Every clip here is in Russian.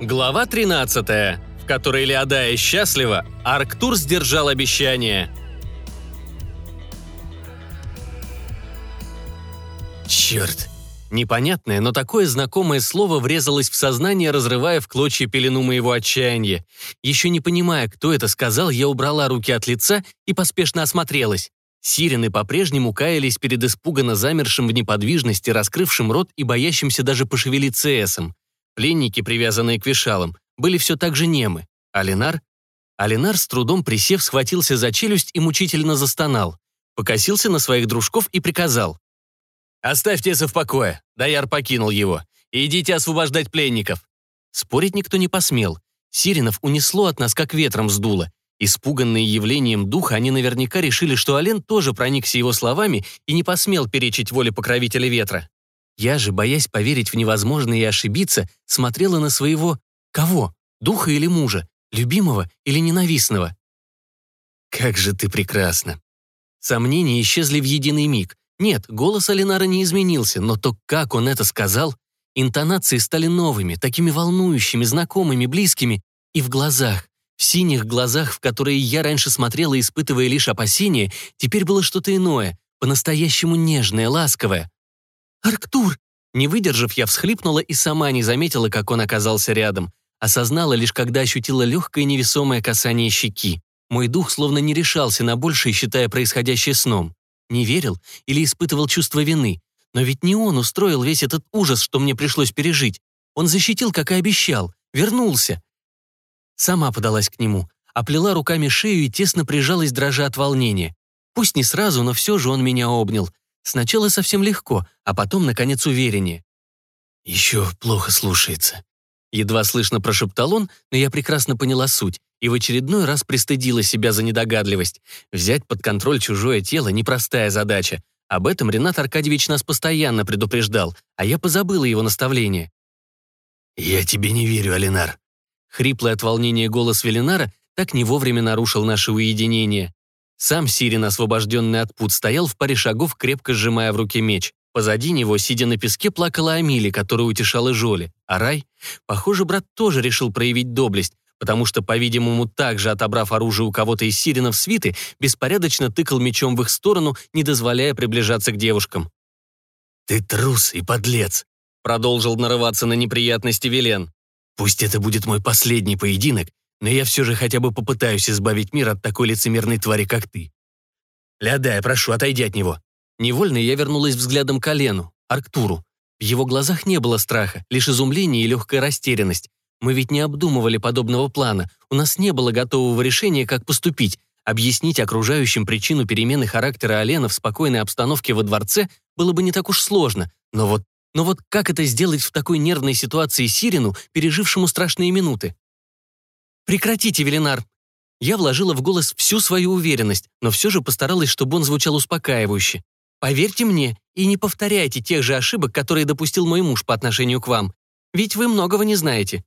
Глава 13, в которой Леодая счастлива, а Арктур сдержал обещание. Черт! Непонятное, но такое знакомое слово врезалось в сознание, разрывая в клочья пелену моего отчаяния. Еще не понимая, кто это сказал, я убрала руки от лица и поспешно осмотрелась. Сирены по-прежнему каялись перед испуганно замершим в неподвижности, раскрывшим рот и боящимся даже пошевелиться эсом. Пленники, привязанные к вешалам, были все так же немы. А Ленар? С трудом присев, схватился за челюсть и мучительно застонал. Покосился на своих дружков и приказал. «Оставьте Эса в покое!» Даяр покинул его. «Идите освобождать пленников!» Спорить никто не посмел. Сиренов унесло от нас, как ветром сдуло. Испуганные явлением духа, они наверняка решили, что Ален тоже проникся его словами и не посмел перечить воле покровителя ветра. Я же, боясь поверить в невозможное и ошибиться, смотрела на своего... Кого? Духа или мужа? Любимого или ненавистного? Как же ты прекрасна. Сомнения исчезли в единый миг. Нет, голос Алинара не изменился, но то, как он это сказал, интонации стали новыми, такими волнующими, знакомыми, близкими, и в глазах, в синих глазах, в которые я раньше смотрела, испытывая лишь опасения, теперь было что-то иное, по-настоящему нежное, ласковое. «Арктур!» Не выдержав, я всхлипнула и сама не заметила, как он оказался рядом. Осознала лишь, когда ощутила легкое невесомое касание щеки. Мой дух словно не решался на большее, считая происходящее сном. Не верил или испытывал чувство вины. Но ведь не он устроил весь этот ужас, что мне пришлось пережить. Он защитил, как и обещал, вернулся. Сама подалась к нему, оплела руками шею и тесно прижалась, дрожа от волнения. Пусть не сразу, но все же он меня обнял. Сначала совсем легко, а потом, наконец, увереннее. «Еще плохо слушается». Едва слышно прошептал он, но я прекрасно поняла суть и в очередной раз пристыдила себя за недогадливость. Взять под контроль чужое тело — непростая задача. Об этом Ренат Аркадьевич нас постоянно предупреждал, а я позабыла его наставление. «Я тебе не верю, Алинар», Хриплый от волнения голос Велинара так не вовремя нарушил наше уединение. Сам Сирин, освобожденный от пут, стоял в паре шагов, крепко сжимая в руке меч. Позади него, сидя на песке, плакала Амили, которая утешала Жоли. А Рай? Похоже, брат тоже решил проявить доблесть, потому что, по-видимому, также отобрав оружие у кого-то из сиренов свиты, беспорядочно тыкал мечом в их сторону, не дозволяя приближаться к девушкам. «Ты трус и подлец», — продолжил нарываться на неприятности Велен. Пусть это будет мой последний поединок, но я все же хотя бы попытаюсь избавить мир от такой лицемерной твари, как ты. Лядай, прошу, отойди от него. Невольно я вернулась взглядом к Олену, Арктуру. В его глазах не было страха, лишь изумление и легкая растерянность. Мы ведь не обдумывали подобного плана, у нас не было готового решения, как поступить. Объяснить окружающим причину перемены характера Олена в спокойной обстановке во дворце было бы не так уж сложно, но вот но вот как это сделать в такой нервной ситуации Сирину, пережившему страшные минуты? «Прекратите, Велинар!» Я вложила в голос всю свою уверенность, но все же постаралась, чтобы он звучал успокаивающе. «Поверьте мне и не повторяйте тех же ошибок, которые допустил мой муж по отношению к вам. Ведь вы многого не знаете».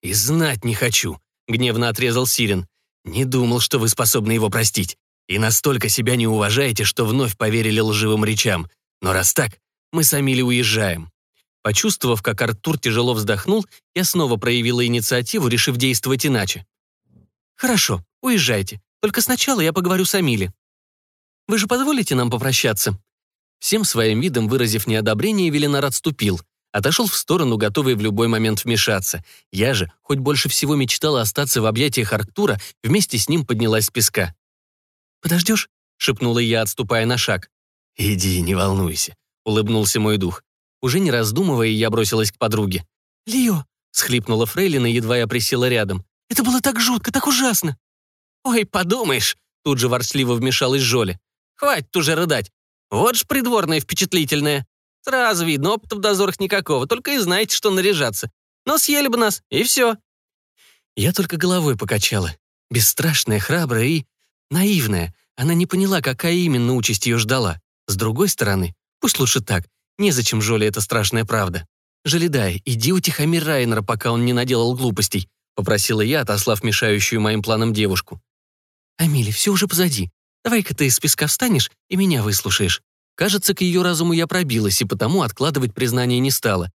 «И знать не хочу», — гневно отрезал Сирин. «Не думал, что вы способны его простить. И настолько себя не уважаете, что вновь поверили лживым речам. Но раз так, мы с Амили уезжаем». Почувствовав, как Артур тяжело вздохнул, я снова проявила инициативу, решив действовать иначе. «Хорошо, уезжайте. Только сначала я поговорю с Амили. Вы же позволите нам попрощаться?» Всем своим видом выразив неодобрение, Велинар отступил. Отошел в сторону, готовый в любой момент вмешаться. Я же, хоть больше всего мечтала остаться в объятиях Арктура, вместе с ним поднялась с песка. «Подождешь?» — шепнула я, отступая на шаг. «Иди, не волнуйся улыбнулся мой дух. Уже не раздумывая, я бросилась к подруге. «Лио!» — схлипнула Фрейлина, едва я присела рядом. «Это было так жутко, так ужасно!» «Ой, подумаешь!» — тут же ворчливо вмешалась Жоли. «Хватит уже рыдать! Вот ж придворная впечатлительная! Сразу видно, опыта в дозорах никакого, только и знаете, что наряжаться. Но съели бы нас, и все!» Я только головой покачала. Бесстрашная, храбрая и наивная. Она не поняла, какая именно участь ее ждала. С другой стороны, Пусть лучше так. Незачем Жоле эта страшная правда. «Желедай, иди утихомирь Райнера, пока он не наделал глупостей», попросила я, отослав мешающую моим планам девушку. «Амили, все уже позади. Давай-ка ты из песка встанешь и меня выслушаешь». Кажется, к ее разуму я пробилась, и потому откладывать признание не стала.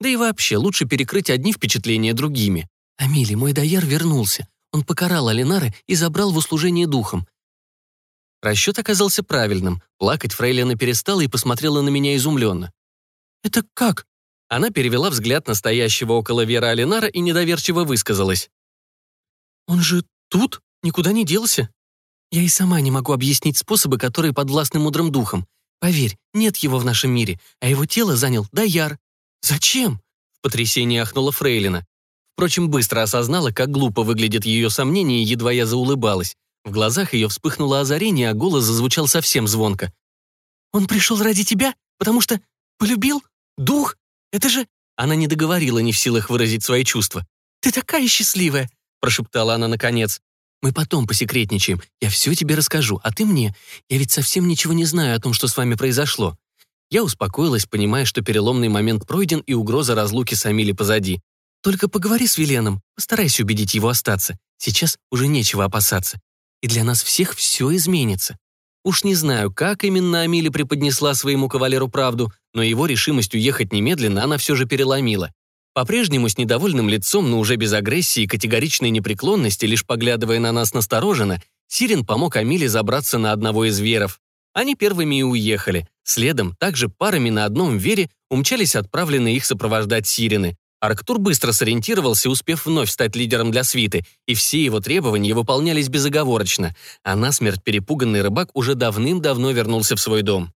Да и вообще, лучше перекрыть одни впечатления другими. Амили, мой даяр вернулся. Он покарал Алинары и забрал в услужение духом. Расчет оказался правильным. Плакать Фрейлина перестала и посмотрела на меня изумленно. «Это как?» Она перевела взгляд настоящего около Вера Алинара и недоверчиво высказалась. «Он же тут? Никуда не делся?» «Я и сама не могу объяснить способы, которые подвластны мудрым духам. Поверь, нет его в нашем мире, а его тело занял Даяр. Зачем?» В потрясении ахнула Фрейлина. Впрочем, быстро осознала, как глупо выглядит ее сомнение, и едва я заулыбалась. В глазах ее вспыхнуло озарение, а голос зазвучал совсем звонко. «Он пришел ради тебя? Потому что полюбил? Дух? Это же...» Она не договорила, не в силах выразить свои чувства. «Ты такая счастливая!» прошептала она наконец. «Мы потом посекретничаем. Я все тебе расскажу, а ты мне. Я ведь совсем ничего не знаю о том, что с вами произошло». Я успокоилась, понимая, что переломный момент пройден и угроза разлуки с Амили позади. «Только поговори с Веленом, постарайся убедить его остаться. Сейчас уже нечего опасаться. И для нас всех все изменится». Уж не знаю, как именно Амили преподнесла своему кавалеру правду, но его решимость уехать немедленно она все же переломила. По-прежнему с недовольным лицом, но уже без агрессии и категоричной непреклонности, лишь поглядывая на нас настороженно, Сирин помог Амиле забраться на одного из веров. Они первыми и уехали. Следом, также парами на одном вере, умчались отправленные их сопровождать Сирины. Арктур быстро сориентировался, успев вновь стать лидером для свиты, и все его требования выполнялись безоговорочно, а насмерть перепуганный рыбак уже давным-давно вернулся в свой дом.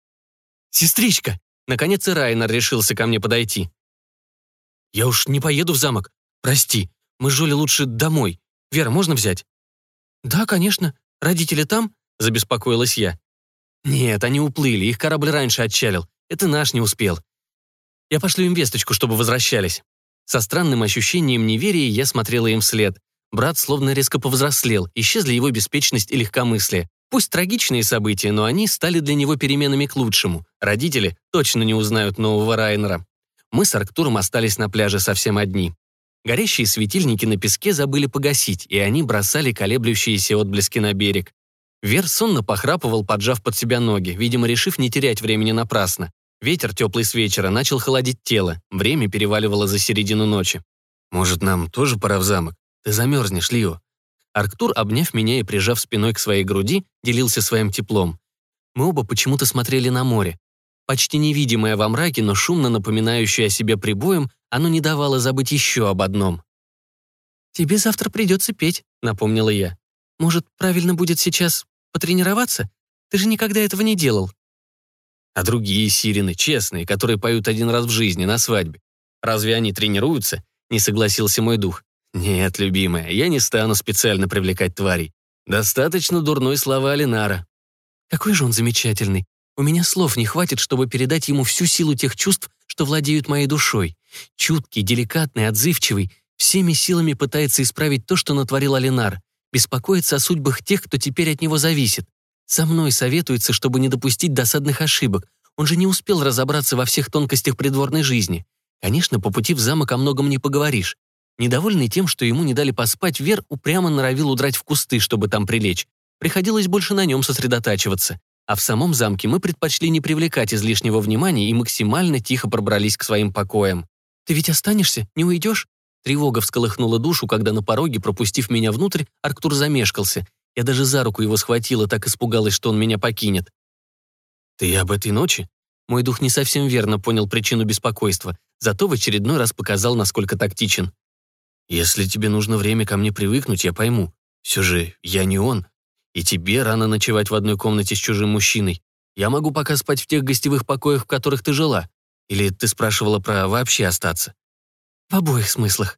«Сестричка!» Наконец и Райнер решился ко мне подойти. «Я уж не поеду в замок. Прости, мы с Жолей лучше домой. Вера, можно взять?» «Да, конечно. Родители там?» — забеспокоилась я. «Нет, они уплыли, их корабль раньше отчалил. Это наш не успел. Я пошлю им весточку, чтобы возвращались». Со странным ощущением неверия я смотрела им вслед. Брат словно резко повзрослел, исчезли его беспечность и легкомыслие. Пусть трагичные события, но они стали для него переменами к лучшему. Родители точно не узнают нового Райнера мы с Арктуром остались на пляже совсем одни. Горящие светильники на песке забыли погасить, и они бросали колеблющиеся отблески на берег. Вер сонно похрапывал, поджав под себя ноги, видимо, решив не терять времени напрасно. Ветер, теплый с вечера, начал холодить тело, время переваливало за середину ночи. «Может, нам тоже пора в замок? Ты замерзнешь, Лио». Арктур, обняв меня и прижав спиной к своей груди, делился своим теплом. Мы оба почему-то смотрели на море. Почти невидимое во мраке, но шумно напоминающее о себе прибоем, оно не давало забыть еще об одном. «Тебе завтра придется петь», — напомнила я. «Может, правильно будет сейчас потренироваться? Ты же никогда этого не делал». А другие сирены, честные, которые поют один раз в жизни на свадьбе. Разве они тренируются? Не согласился мой дух. Нет, любимая, я не стану специально привлекать тварей. Достаточно дурной слова Алинара. Какой же он замечательный. У меня слов не хватит, чтобы передать ему всю силу тех чувств, что владеют моей душой. Чуткий, деликатный, отзывчивый, всеми силами пытается исправить то, что натворил Алинар, беспокоится о судьбах тех, кто теперь от него зависит. Со мной советуется, чтобы не допустить досадных ошибок. Он же не успел разобраться во всех тонкостях придворной жизни. Конечно, по пути в замок о многом не поговоришь. Недовольный тем, что ему не дали поспать, Вер упрямо норовил удрать в кусты, чтобы там прилечь. Приходилось больше на нем сосредотачиваться а в самом замке мы предпочли не привлекать излишнего внимания и максимально тихо пробрались к своим покоям. «Ты ведь останешься? Не уйдешь?» Тревога всколыхнула душу, когда на пороге, пропустив меня внутрь, Арктур замешкался. Я даже за руку его схватила, так испугалась, что он меня покинет. «Ты об этой ночи?» Мой дух не совсем верно понял причину беспокойства, зато в очередной раз показал, насколько тактичен. «Если тебе нужно время ко мне привыкнуть, я пойму. Все же я не он, и тебе рано ночевать в одной комнате с чужим мужчиной. Я могу пока спать в тех гостевых покоях, в которых ты жила. Или ты спрашивала про вообще остаться?» «В обоих смыслах».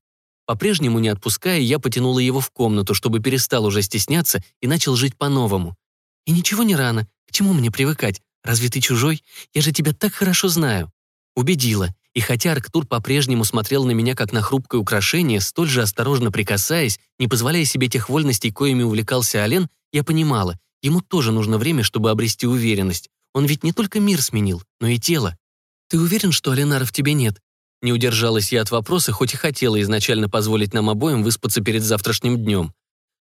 По-прежнему не отпуская, я потянула его в комнату, чтобы перестал уже стесняться и начал жить по-новому. «И ничего не рано. К чему мне привыкать? Разве ты чужой? Я же тебя так хорошо знаю». Убедила. И хотя Арктур по-прежнему смотрел на меня как на хрупкое украшение, столь же осторожно прикасаясь, не позволяя себе тех вольностей, коими увлекался Олен, я понимала, ему тоже нужно время, чтобы обрести уверенность. Он ведь не только мир сменил, но и тело. Ты уверен, что Аленара в тебе нет? Не удержалась я от вопроса, хоть и хотела изначально позволить нам обоим выспаться перед завтрашним днем.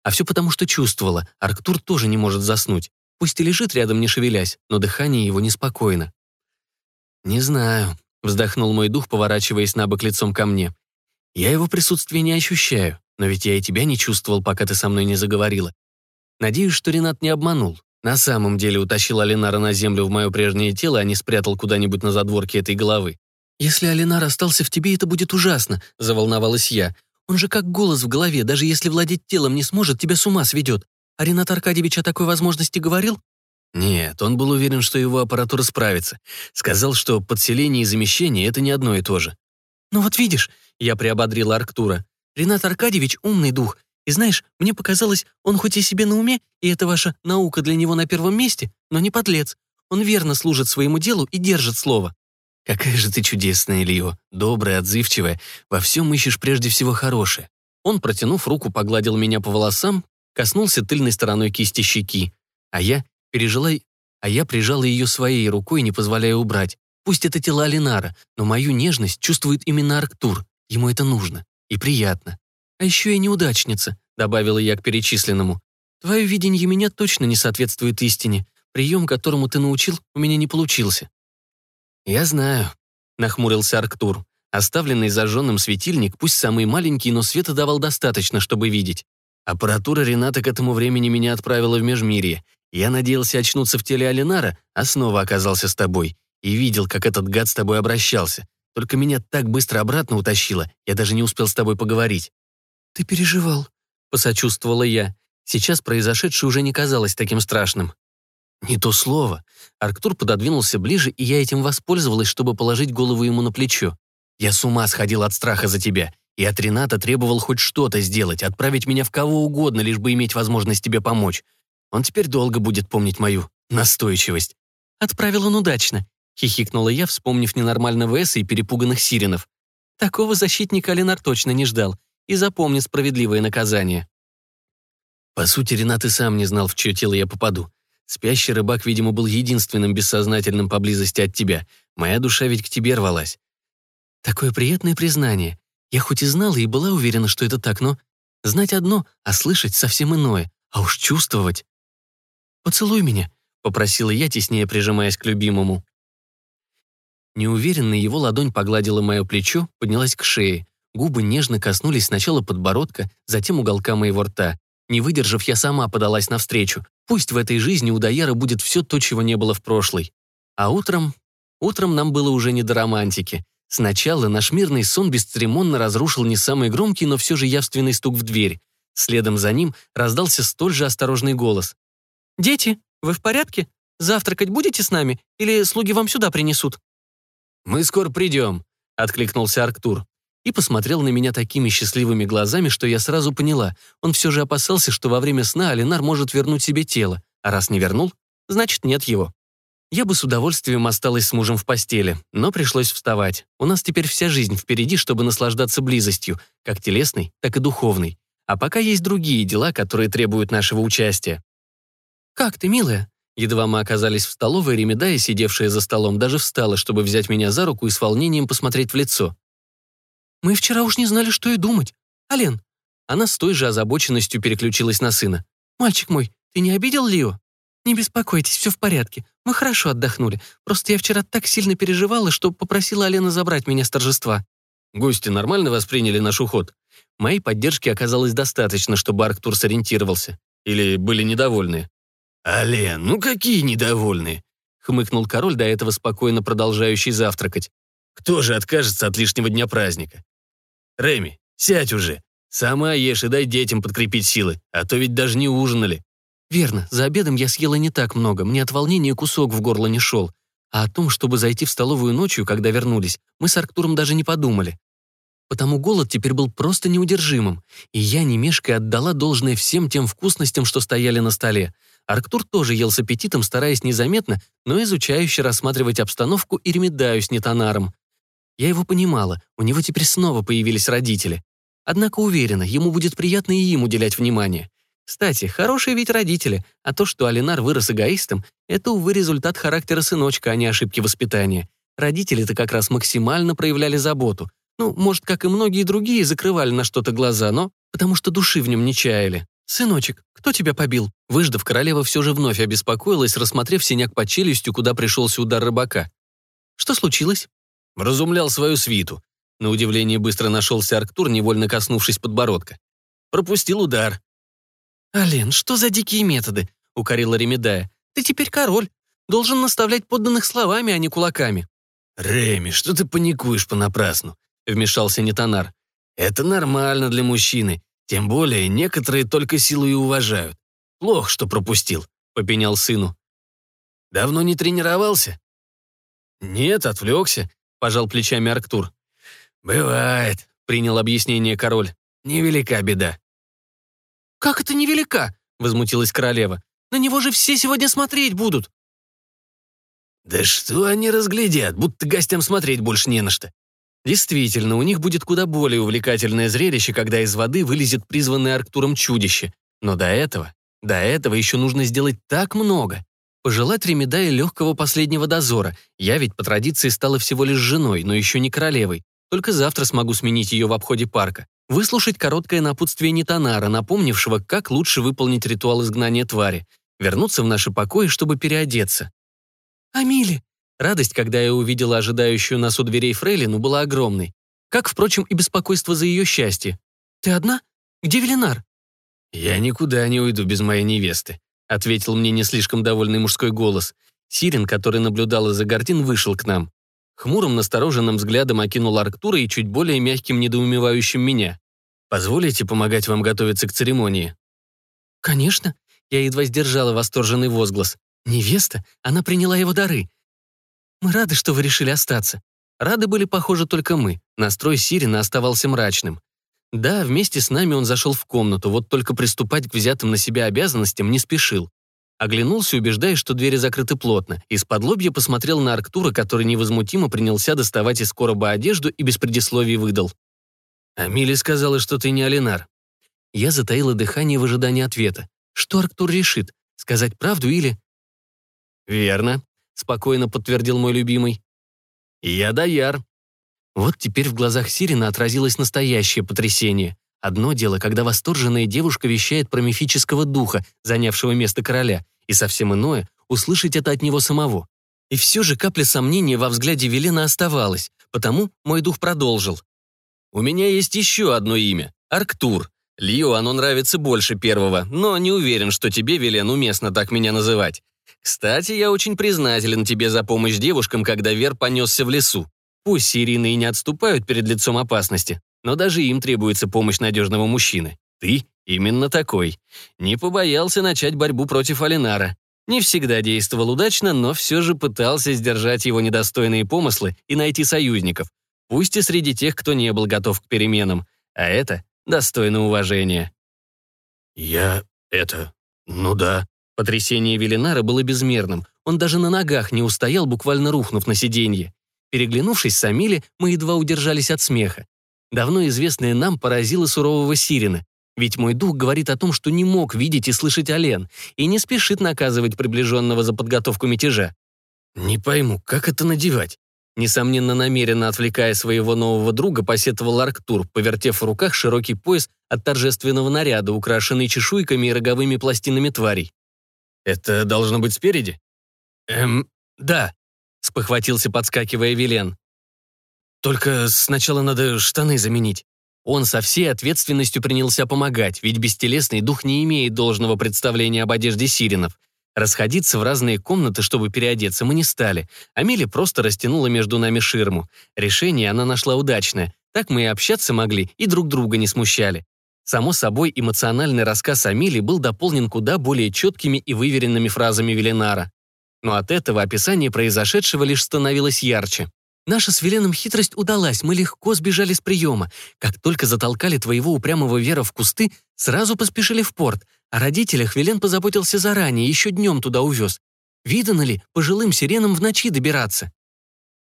А все потому, что чувствовала, Арктур тоже не может заснуть. Пусть и лежит рядом, не шевелясь, но дыхание его неспокойно. «Не знаю», вздохнул мой дух, поворачиваясь на бок лицом ко мне. Я его присутствие не ощущаю, но ведь я и тебя не чувствовал, пока ты со мной не заговорила. Надеюсь, что Ренат не обманул. На самом деле утащил Алинара на землю в мое прежнее тело, а не спрятал куда-нибудь на задворке этой головы. «Если Алинар остался в тебе, это будет ужасно», — заволновалась я. «Он же как голос в голове, даже если владеть телом не сможет, тебя с ума сведет. А Ренат Аркадьевич о такой возможности говорил?» Нет, он был уверен, что его аппаратура справится. Сказал, что подселение и замещение — это не одно и то же. «Ну вот видишь», — я приободрила Арктура, «Ренат Аркадьевич — умный дух. И знаешь, мне показалось, он хоть и себе на уме, и это ваша наука для него на первом месте, но не подлец. Он верно служит своему делу и держит слово». «Какая же ты чудесная, Ильё, добрая, отзывчивая, во всем ищешь прежде всего хорошее». Он, протянув руку, погладил меня по волосам, коснулся тыльной стороной кисти щеки, а я пережила, а я прижала ее своей рукой, не позволяя убрать. Пусть это тело Алинара, но мою нежность чувствует именно Арктур. Ему это нужно. И приятно. А еще я неудачница, добавила я к перечисленному. Твое видение меня точно не соответствует истине. Прием, которому ты научил, у меня не получился. Я знаю, нахмурился Арктур. Оставленный зажженным светильник, пусть самый маленький, но света давал достаточно, чтобы видеть. Аппаратура Рената к этому времени меня отправила в Межмирье. Я надеялся очнуться в теле Алинара, а снова оказался с тобой. И видел, как этот гад с тобой обращался. Только меня так быстро обратно утащило, я даже не успел с тобой поговорить». «Ты переживал», — посочувствовала я. Сейчас произошедшее уже не казалось таким страшным. «Не то слово». Арктур пододвинулся ближе, и я этим воспользовалась, чтобы положить голову ему на плечо. «Я с ума сходил от страха за тебя, и от Рената требовал хоть что-то сделать, отправить меня в кого угодно, лишь бы иметь возможность тебе помочь. Он теперь долго будет помнить мою настойчивость. Отправил он удачно, хихикнула я, вспомнив ненормального Эса и перепуганных сиренов. Такого защитника Ленар точно не ждал и запомнит справедливое наказание. По сути, Ренат и сам не знал, в чье тело я попаду. Спящий рыбак, видимо, был единственным бессознательным поблизости от тебя. Моя душа ведь к тебе рвалась. Такое приятное признание. Я хоть и знала и была уверена, что это так, но... Знать одно, а слышать совсем иное. А уж чувствовать... «Поцелуй меня», — попросила я, теснее прижимаясь к любимому. Неуверенно его ладонь погладила мое плечо, поднялась к шее. Губы нежно коснулись сначала подбородка, затем уголка моего рта. Не выдержав, я сама подалась навстречу. Пусть в этой жизни у Даяра будет все то, чего не было в прошлой. А утром... Утром нам было уже не до романтики. Сначала наш мирный сон бесцеремонно разрушил не самый громкий, но все же явственный стук в дверь. Следом за ним раздался столь же осторожный голос. «Дети, вы в порядке? Завтракать будете с нами? Или слуги вам сюда принесут?» «Мы скоро придем», — откликнулся Арктур. И посмотрел на меня такими счастливыми глазами, что я сразу поняла. Он все же опасался, что во время сна Алинар может вернуть себе тело. А раз не вернул, значит, нет его. Я бы с удовольствием осталась с мужем в постели, но пришлось вставать. У нас теперь вся жизнь впереди, чтобы наслаждаться близостью, как телесной, так и духовной. А пока есть другие дела, которые требуют нашего участия. «Как ты, милая?» Едва мы оказались в столовой, Ремедая, сидевшая за столом, даже встала, чтобы взять меня за руку и с волнением посмотреть в лицо. «Мы вчера уж не знали, что и думать. Ален!» Она с той же озабоченностью переключилась на сына. «Мальчик мой, ты не обидел Лио?» «Не беспокойтесь, все в порядке. Мы хорошо отдохнули. Просто я вчера так сильно переживала, что попросила Алена забрать меня с торжества». «Гости нормально восприняли наш уход?» Моей поддержки оказалось достаточно, чтобы Арктур сориентировался. Или были недовольны? «Ален, ну какие недовольные!» — хмыкнул король, до этого спокойно продолжающий завтракать. «Кто же откажется от лишнего дня праздника?» «Реми, сядь уже. Сама ешь и дай детям подкрепить силы, а то ведь даже не ужинали». «Верно, за обедом я съела не так много, мне от волнения кусок в горло не шел. А о том, чтобы зайти в столовую ночью, когда вернулись, мы с Арктуром даже не подумали. Потому голод теперь был просто неудержимым, и я, не мешкая, отдала должное всем тем вкусностям, что стояли на столе. Арктур тоже ел с аппетитом, стараясь незаметно, но изучающе рассматривать обстановку и ремедаю с нетонаром. Я его понимала, у него теперь снова появились родители. Однако уверена, ему будет приятно и им уделять внимание. Кстати, хорошие ведь родители, а то, что Алинар вырос эгоистом, это, увы, результат характера сыночка, а не ошибки воспитания. Родители-то как раз максимально проявляли заботу. Ну, может, как и многие другие, закрывали на что-то глаза, но потому что души в нем не чаяли. «Сыночек, кто тебя побил?» Выждав, королева все же вновь обеспокоилась, рассмотрев синяк под челюстью, куда пришелся удар рыбака. «Что случилось?» Вразумлял свою свиту. На удивление быстро нашелся Арктур, невольно коснувшись подбородка. Пропустил удар. «Ален, что за дикие методы?» — укорила Ремедая. «Ты теперь король. Должен наставлять подданных словами, а не кулаками». «Реми, что ты паникуешь понапрасну?» — вмешался Нетанар. «Это нормально для мужчины. Тем более некоторые только силу и уважают. Плохо, что пропустил», — попенял сыну. «Давно не тренировался?» «Нет, отвлекся», — пожал плечами Арктур. «Бывает», — принял объяснение король. «Невелика беда». «Как это невелика?» — возмутилась королева. «На него же все сегодня смотреть будут». «Да что они разглядят, будто гостям смотреть больше не на что». Действительно, у них будет куда более увлекательное зрелище, когда из воды вылезет призванное Арктуром чудище. Но до этого, до этого еще нужно сделать так много. Пожелать Ремедае легкого последнего дозора. Я ведь по традиции стала всего лишь женой, но еще не королевой. Только завтра смогу сменить ее в обходе парка. Выслушать короткое напутствие Нитанара, напомнившего, как лучше выполнить ритуал изгнания твари. Вернуться в наши покои, чтобы переодеться. «Амили!» Радость, когда я увидела ожидающую нас у дверей Фрейлину, была огромной. Как, впрочем, и беспокойство за ее счастье. «Ты одна? Где Велинар?» «Я никуда не уйду без моей невесты», ответил мне не слишком довольный мужской голос. Сирен, который наблюдал из-за гардин, вышел к нам. Хмурым, настороженным взглядом окинул Арктура и чуть более мягким, недоумевающим меня. «Позволите помогать вам готовиться к церемонии?» «Конечно». Я едва сдержала восторженный возглас. «Невеста? Она приняла его дары. Мы рады, что вы решили остаться». Рады были, похоже, только мы. Настрой Сирина оставался мрачным. Да, вместе с нами он зашел в комнату, вот только приступать к взятым на себя обязанностям не спешил. Оглянулся, убеждаясь, что двери закрыты плотно. Из-под лобья посмотрел на Арктура, который невозмутимо принялся доставать из короба одежду и без предисловий выдал. «Амили сказала, что ты не Алинар». Я затаила дыхание в ожидании ответа. Что Арктур решит? Сказать правду или... «Верно», — спокойно подтвердил мой любимый. «Я Даяр». Вот теперь в глазах Сирина отразилось настоящее потрясение. Одно дело, когда восторженная девушка вещает про мифического духа, занявшего место короля, и совсем иное — услышать это от него самого. И все же капля сомнения во взгляде Велена оставалась, потому мой дух продолжил. «У меня есть еще одно имя — Арктур. Лио оно нравится больше первого, но не уверен, что тебе, Велен, уместно так меня называть. Кстати, я очень признателен тебе за помощь девушкам, когда Вер понесся в лесу. Пусть сирийные не отступают перед лицом опасности, но даже им требуется помощь надежного мужчины. Ты именно такой. Не побоялся начать борьбу против Алинара. Не всегда действовал удачно, но все же пытался сдержать его недостойные помыслы и найти союзников, пусть и среди тех, кто не был готов к переменам. А это достойно уважения. «Я... это... ну да». Потрясение Велинара было безмерным. Он даже на ногах не устоял, буквально рухнув на сиденье. Переглянувшись с Амили, мы едва удержались от смеха. Давно известное нам поразило сурового Сирина. Ведь мой дух говорит о том, что не мог видеть и слышать Олен, и не спешит наказывать приближенного за подготовку мятежа. «Не пойму, как это надевать?» Несомненно, намеренно отвлекая своего нового друга, посетовал Арктур, повертев в руках широкий пояс от торжественного наряда, украшенный чешуйками и роговыми пластинами тварей. «Это должно быть спереди?» «Эм, да», — спохватился, подскакивая Вилен. Только сначала надо штаны заменить. Он со всей ответственностью принялся помогать, ведь бестелесный дух не имеет должного представления об одежде сиренов. Расходиться в разные комнаты, чтобы переодеться, мы не стали. Амели просто растянула между нами ширму. Решение она нашла удачное. Так мы и общаться могли, и друг друга не смущали. Само собой, эмоциональный рассказ Амели был дополнен куда более четкими и выверенными фразами Велинара. Но от этого описание произошедшего лишь становилось ярче. Наша с Веленом хитрость удалась, мы легко сбежали с приема. Как только затолкали твоего упрямого Вера в кусты, сразу поспешили в порт. О родителях Велен позаботился заранее, еще днем туда увез. Видано ли пожилым сиренам в ночи добираться?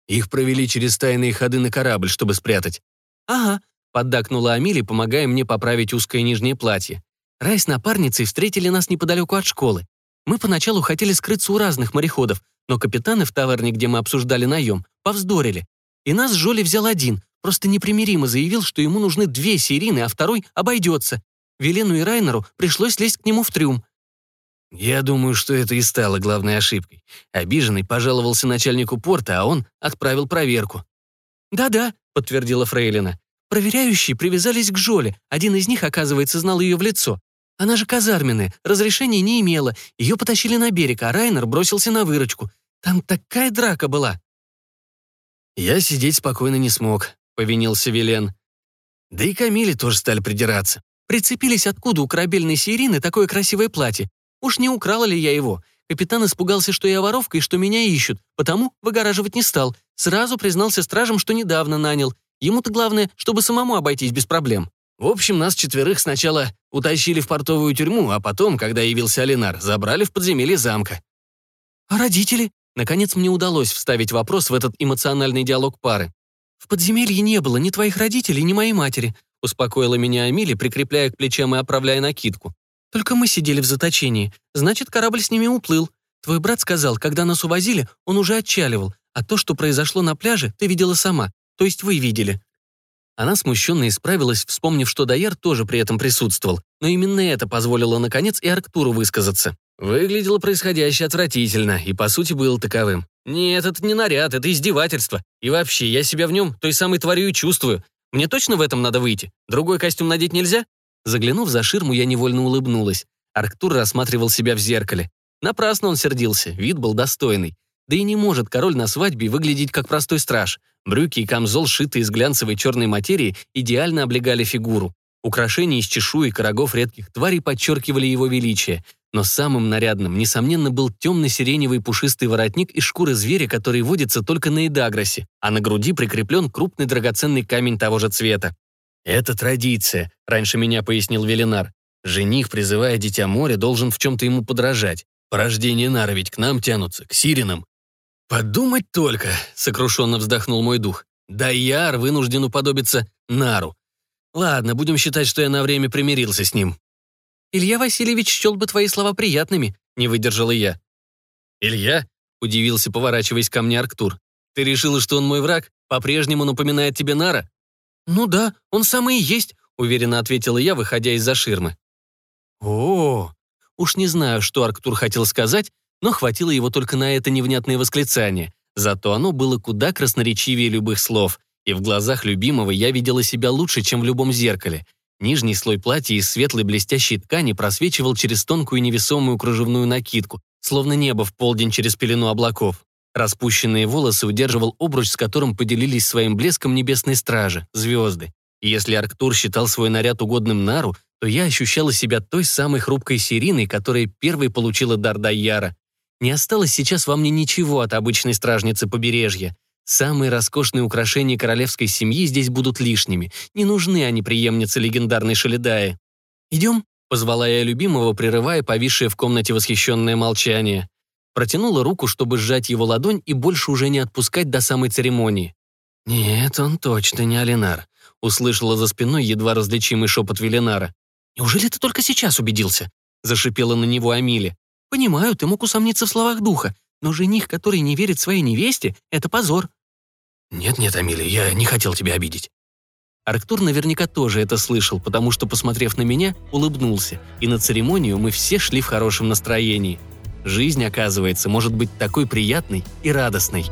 Их провели через тайные ходы на корабль, чтобы спрятать. Ага, поддакнула Амили, помогая мне поправить узкое нижнее платье. Рай с напарницей встретили нас неподалеку от школы. Мы поначалу хотели скрыться у разных мореходов, но капитаны в таверне, где мы обсуждали наем, повздорили. И нас Жоли взял один, просто непримиримо заявил, что ему нужны две серийные, а второй обойдется. Велену и Райнеру пришлось лезть к нему в трюм. Я думаю, что это и стало главной ошибкой. Обиженный пожаловался начальнику порта, а он отправил проверку. «Да-да», — подтвердила Фрейлина. «Проверяющие привязались к Жоле. Один из них, оказывается, знал ее в лицо. Она же казарменная, разрешения не имела. Ее потащили на берег, а Райнер бросился на выручку. Там такая драка была». «Я сидеть спокойно не смог», — повинился Вилен. Да и Камиле тоже стали придираться. Прицепились откуда у корабельной Сирины такое красивое платье. Уж не украла ли я его? Капитан испугался, что я воровка и что меня ищут, потому выгораживать не стал. Сразу признался стражам, что недавно нанял. Ему-то главное, чтобы самому обойтись без проблем. В общем, нас четверых сначала утащили в портовую тюрьму, а потом, когда явился Алинар, забрали в подземелье замка. А родители? Наконец мне удалось вставить вопрос в этот эмоциональный диалог пары. «В подземелье не было ни твоих родителей, ни моей матери», успокоила меня Амили, прикрепляя к плечам и оправляя накидку. «Только мы сидели в заточении. Значит, корабль с ними уплыл. Твой брат сказал, когда нас увозили, он уже отчаливал, а то, что произошло на пляже, ты видела сама. То есть вы видели». Она смущенно исправилась, вспомнив, что Даяр тоже при этом присутствовал, но именно это позволило, наконец, и Арктуру высказаться. Выглядело происходящее отвратительно, и по сути было таковым. Нет, это не наряд, это издевательство. И вообще, я себя в нем той самой тварью чувствую. Мне точно в этом надо выйти? Другой костюм надеть нельзя? Заглянув за ширму, я невольно улыбнулась. Арктур рассматривал себя в зеркале. Напрасно он сердился, вид был достойный. Да и не может король на свадьбе выглядеть как простой страж. Брюки и камзол, шитые из глянцевой черной материи, идеально облегали фигуру. Украшения из чешуи и рогов редких тварей подчеркивали его величие. Но самым нарядным, несомненно, был темно-сиреневый пушистый воротник из шкуры зверя, который водится только на Эдагросе, а на груди прикреплен крупный драгоценный камень того же цвета. «Это традиция», — раньше меня пояснил Велинар. «Жених, призывая Дитя моря, должен в чем-то ему подражать. Порождение Нара ведь к нам тянутся, к сиренам». «Подумать только», — сокрушенно вздохнул мой дух. «Даяр вынужден уподобиться Нару. Ладно, будем считать, что я на время примирился с ним. Илья Васильевич счел бы твои слова приятными», — не выдержала я. «Илья?» — удивился, поворачиваясь ко мне Арктур. «Ты решила, что он мой враг? По-прежнему напоминает тебе Нара?» «Ну да, он самый и есть», — уверенно ответила я, выходя из-за ширмы. О, Уж не знаю, что Арктур хотел сказать, но хватило его только на это невнятное восклицание. Зато оно было куда красноречивее любых слов, и в глазах любимого я видела себя лучше, чем в любом зеркале — Нижний слой платья из светлой блестящей ткани просвечивал через тонкую невесомую кружевную накидку, словно небо в полдень через пелену облаков. Распущенные волосы удерживал обруч, с которым поделились своим блеском небесной стражи, звезды. И если Арктур считал свой наряд угодным Нару, то я ощущала себя той самой хрупкой Сириной, которая первой получила дар Дайяра. Не осталось сейчас во мне ничего от обычной стражницы побережья. Самые роскошные украшения королевской семьи здесь будут лишними. Не нужны они преемнице легендарной Шалидаи. «Идем?» — позвала я любимого, прерывая повисшее в комнате восхищенное молчание. Протянула руку, чтобы сжать его ладонь и больше уже не отпускать до самой церемонии. «Нет, он точно не Алинар», — услышала за спиной едва различимый шепот Велинара. «Неужели ты только сейчас убедился?» — зашипела на него Амили. «Понимаю, ты мог усомниться в словах духа, но жених, который не верит своей невесте, — это позор. «Нет-нет, Амилия, я не хотел тебя обидеть». Арктур наверняка тоже это слышал, потому что, посмотрев на меня, улыбнулся, и на церемонию мы все шли в хорошем настроении. Жизнь, оказывается, может быть такой приятной и радостной.